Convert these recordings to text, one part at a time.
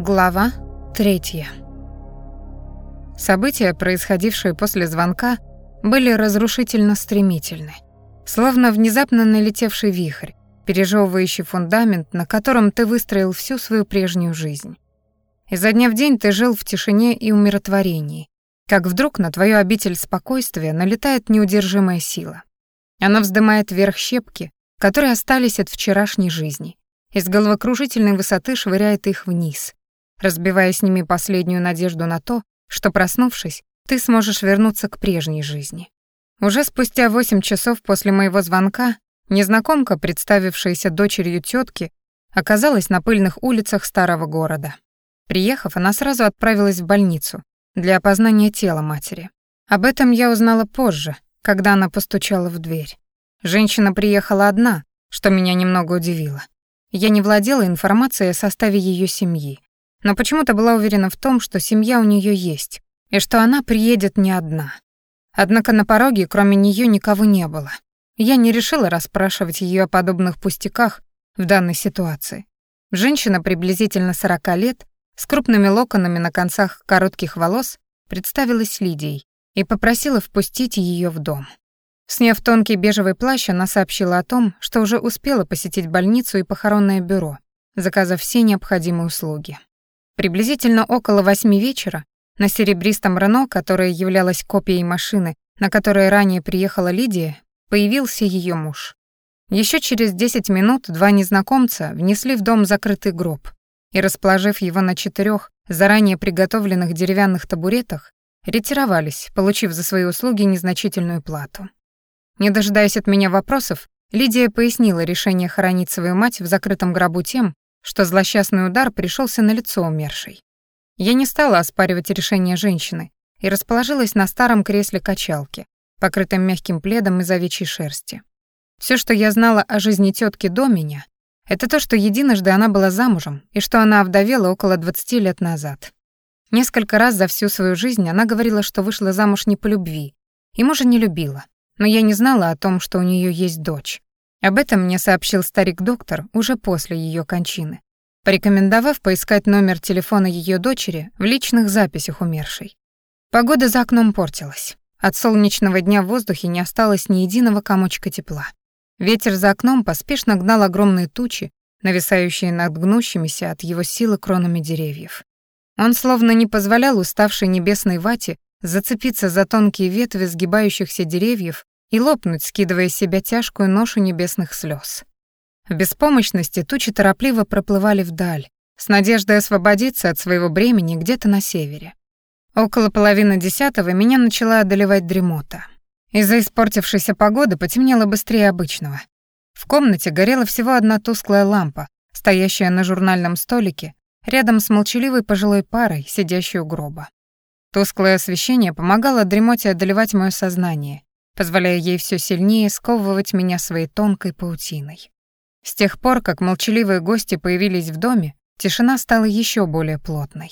Глава третья. События, происходившие после звонка, были разрушительно стремительны. Словно внезапно налетевший вихрь, пережевывающий фундамент, на котором ты выстроил всю свою прежнюю жизнь. Изо дня в день ты жил в тишине и умиротворении, как вдруг на твою обитель спокойствия налетает неудержимая сила. Она вздымает вверх щепки, которые остались от вчерашней жизни, и с головокружительной высоты швыряет их вниз, разбивая с ними последнюю надежду на то, что, проснувшись, ты сможешь вернуться к прежней жизни. Уже спустя восемь часов после моего звонка незнакомка, представившаяся дочерью тетки, оказалась на пыльных улицах старого города. Приехав, она сразу отправилась в больницу для опознания тела матери. Об этом я узнала позже, когда она постучала в дверь. Женщина приехала одна, что меня немного удивило. Я не владела информацией о составе ее семьи, но почему-то была уверена в том, что семья у нее есть, и что она приедет не одна. Однако на пороге кроме нее никого не было. Я не решила расспрашивать ее о подобных пустяках в данной ситуации. Женщина приблизительно 40 лет, с крупными локонами на концах коротких волос, представилась Лидией и попросила впустить ее в дом. Сняв тонкий бежевый плащ, она сообщила о том, что уже успела посетить больницу и похоронное бюро, заказав все необходимые услуги. Приблизительно около восьми вечера на серебристом Рено, которое являлось копией машины, на которой ранее приехала Лидия, появился ее муж. Еще через десять минут два незнакомца внесли в дом закрытый гроб и, расположив его на четырех заранее приготовленных деревянных табуретах, ретировались, получив за свои услуги незначительную плату. Не дожидаясь от меня вопросов, Лидия пояснила решение хоронить свою мать в закрытом гробу тем, что злосчастный удар пришелся на лицо умершей. Я не стала оспаривать решение женщины и расположилась на старом кресле качалки, покрытом мягким пледом из овечьей шерсти. Все, что я знала о жизни тетки до меня, это то, что единожды она была замужем и что она овдовела около 20 лет назад. Несколько раз за всю свою жизнь она говорила, что вышла замуж не по любви, и мужа не любила, но я не знала о том, что у нее есть дочь. Об этом мне сообщил старик-доктор уже после ее кончины, порекомендовав поискать номер телефона ее дочери в личных записях умершей. Погода за окном портилась. От солнечного дня в воздухе не осталось ни единого комочка тепла. Ветер за окном поспешно гнал огромные тучи, нависающие над гнущимися от его силы кронами деревьев. Он словно не позволял уставшей небесной вате зацепиться за тонкие ветви сгибающихся деревьев и лопнуть, скидывая с себя тяжкую ношу небесных слез. В беспомощности тучи торопливо проплывали вдаль, с надеждой освободиться от своего бремени где-то на севере. Около половины десятого меня начала одолевать дремота. Из-за испортившейся погоды потемнело быстрее обычного. В комнате горела всего одна тусклая лампа, стоящая на журнальном столике, рядом с молчаливой пожилой парой, сидящей у гроба. Тусклое освещение помогало дремоте одолевать мое сознание, позволяя ей все сильнее сковывать меня своей тонкой паутиной. С тех пор, как молчаливые гости появились в доме, тишина стала еще более плотной.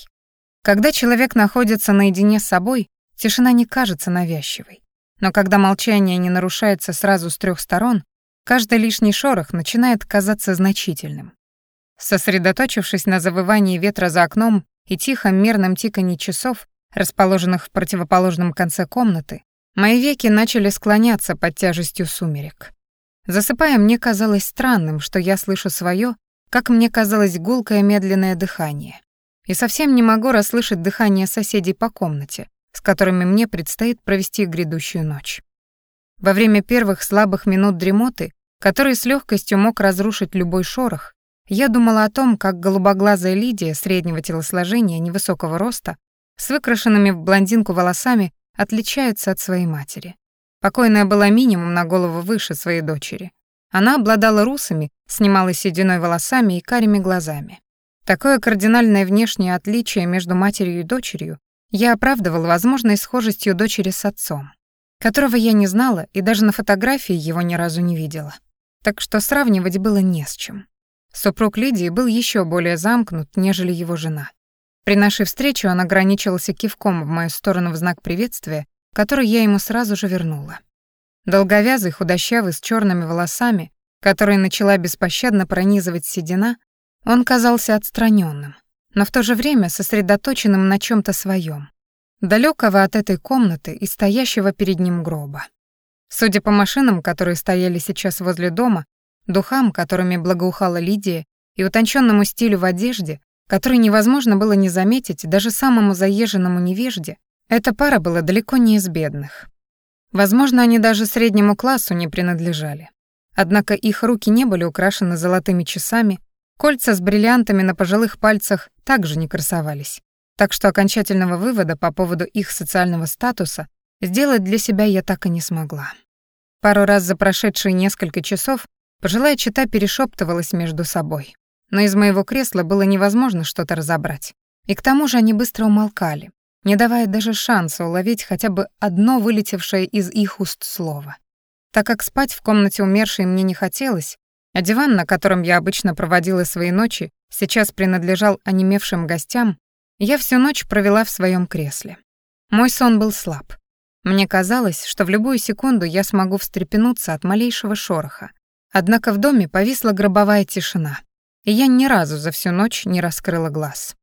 Когда человек находится наедине с собой, тишина не кажется навязчивой. Но когда молчание не нарушается сразу с трех сторон, каждый лишний шорох начинает казаться значительным. Сосредоточившись на завывании ветра за окном и тихом мерном тиканье часов, расположенных в противоположном конце комнаты, Мои веки начали склоняться под тяжестью сумерек. Засыпая, мне казалось странным, что я слышу свое, как мне казалось, гулкое медленное дыхание. И совсем не могу расслышать дыхание соседей по комнате, с которыми мне предстоит провести грядущую ночь. Во время первых слабых минут дремоты, который с легкостью мог разрушить любой шорох, я думала о том, как голубоглазая Лидия среднего телосложения, невысокого роста, с выкрашенными в блондинку волосами, отличаются от своей матери. Покойная была минимум на голову выше своей дочери. Она обладала русами, снимала сединой волосами и карими глазами. Такое кардинальное внешнее отличие между матерью и дочерью я оправдывала возможной схожестью дочери с отцом, которого я не знала и даже на фотографии его ни разу не видела. Так что сравнивать было не с чем. Супруг Лидии был еще более замкнут, нежели его жена. При нашей встрече он ограничился кивком в мою сторону в знак приветствия, который я ему сразу же вернула. Долговязый, худощавый, с черными волосами, которые начала беспощадно пронизывать седина, он казался отстраненным, но в то же время сосредоточенным на чем то своем, далекого от этой комнаты и стоящего перед ним гроба. Судя по машинам, которые стояли сейчас возле дома, духам, которыми благоухала Лидия, и утонченному стилю в одежде, который невозможно было не заметить даже самому заезженному невежде, эта пара была далеко не из бедных. Возможно, они даже среднему классу не принадлежали. Однако их руки не были украшены золотыми часами, кольца с бриллиантами на пожилых пальцах также не красовались. Так что окончательного вывода по поводу их социального статуса сделать для себя я так и не смогла. Пару раз за прошедшие несколько часов пожилая чита перешептывалась между собой. Но из моего кресла было невозможно что-то разобрать. И к тому же они быстро умолкали, не давая даже шанса уловить хотя бы одно вылетевшее из их уст слово. Так как спать в комнате умершей мне не хотелось, а диван, на котором я обычно проводила свои ночи, сейчас принадлежал онемевшим гостям, я всю ночь провела в своем кресле. Мой сон был слаб. Мне казалось, что в любую секунду я смогу встрепенуться от малейшего шороха. Однако в доме повисла гробовая тишина, и я ни разу за всю ночь не раскрыла глаз.